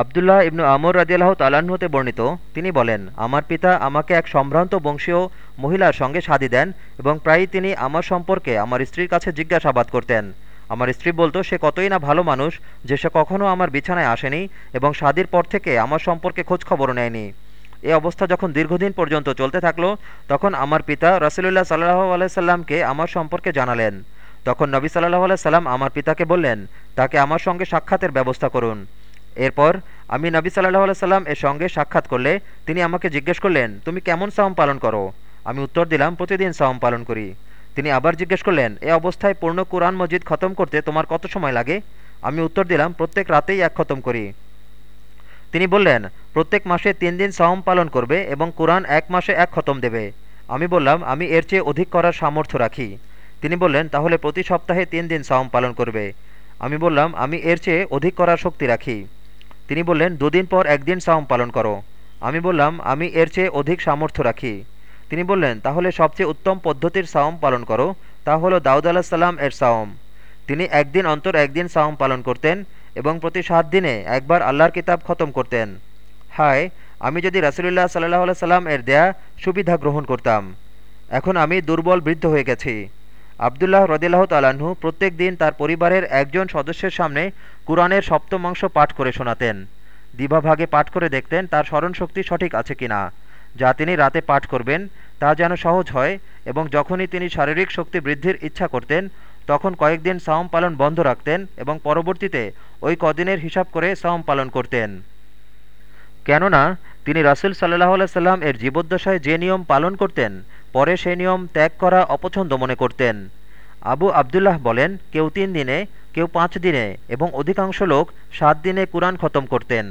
আবদুল্লাহ ইবনু আমর রাজিয়াল্লাহ তালাহ হতে বর্ণিত, তিনি বলেন, আমার পিতা আমাকে এক সম্ভ্রান্ত বংশীয় মহিলার সঙ্গে শাদি দেন এবং প্রায়ই তিনি আমার সম্পর্কে আমার স্ত্রীর কাছে জিজ্ঞাসাবাদ করতেন। আমার স্ত্রী বলতো, সে কতই না ভালো মানুষ, যে সে কখনও আমার বিছানায় আসেনি এবং শাদির পর থেকে আমার সম্পর্কে খোঁজ খবর নেয়নি। এ অবস্থা যখন দীর্ঘদিন পর্যন্ত চলতে থাকল, তখন আমার পিতা রসুলুল্লাহ সাল্লাহ আলাইসাল্লামকে আমার সম্পর্কে জানালেন। তখন নবী সাল্লাহ আলাইসাল্লাম আমার পিতাকে বললেন, তাকে আমার সঙ্গে সাক্ষাতের ব্যবস্থা করুন। এরপর আমি নবী সাল্লাহ আলাইসাল্লাম এর সঙ্গে সাক্ষাৎ করলে তিনি আমাকে জিজ্ঞেস করলেন, তুমি কেমন সাওম পালন করো? আমি উত্তর দিলাম, প্রতিদিন সাওম পালন করি। তিনি আবার জিজ্ঞেস করলেন, এ অবস্থায় পূর্ণ কোরআন মসজিদ খতম করতে তোমার কত সময় লাগে? আমি উত্তর দিলাম, প্রত্যেক রাতেই এক খতম করি। তিনি বললেন, প্রত্যেক মাসে তিন দিন সাওম পালন করবে এবং কোরআন এক মাসে এক খতম দেবে। আমি বললাম, আমি এর চেয়ে অধিক করার সামর্থ্য রাখি। তিনি বললেন, তাহলে প্রতি সপ্তাহে তিন দিন সাওম পালন করবে। আমি বললাম, আমি এর চেয়ে অধিক করার শক্তি রাখি। তিনি বললেন, দুদিন পর একদিন সাওম পালন করো। আমি বললাম, আমি এর চেয়ে অধিক সামর্থ্য রাখি। তিনি বললেন, তাহলে সবচেয়ে উত্তম পদ্ধতির সাওম পালন করো, তা হলো দাউদ আলাহ সাল্লাম এর সাওম। তিনি একদিন অন্তর একদিন সাওম পালন করতেন এবং প্রতি সাত দিনে একবার আল্লাহর কিতাব খতম করতেন। হায়, আমি যদি রাসুলুল্লাহ সাল্লাহ সাল্লাম এর দেয়া সুবিধা গ্রহণ করতাম, এখন আমি দুর্বল বৃদ্ধ হয়ে গেছি। আবদুল্লাহ রদিল্লাহ তালাহু প্রত্যেক দিন তার পরিবারের একজন সদস্যের সামনে কোরআনের সপ্তমাংশ পাঠ করে শোনাতেন। দিবাভাগে পাঠ করে দেখতেন তার স্মরণশক্তি সঠিক আছে কিনা, যা তিনি রাতে পাঠ করবেন, তা যেন সহজ হয় এবং যখনই তিনি শারীরিক শক্তি বৃদ্ধির ইচ্ছা করতেন, তখন কয়েকদিন সাওম পালন বন্ধ রাখতেন এবং পরবর্তীতে ওই কদিনের হিসাব করে সাওম পালন করতেন। কেননা, তিনি রাসুল সাল্লাহ সাল্লাম এর জীবদ্দশায় যে নিয়ম পালন করতেন পরে সেই নিয়ম ত্যাগ করা অপছন্দ মনে করতেন। আবু আবদুল্লাহ বলেন, কেউ তিন দিনে, কেউ পাঁচ দিনে এবং অধিকাংশ লোক সাত দিনে কুরআন খতম করতেন।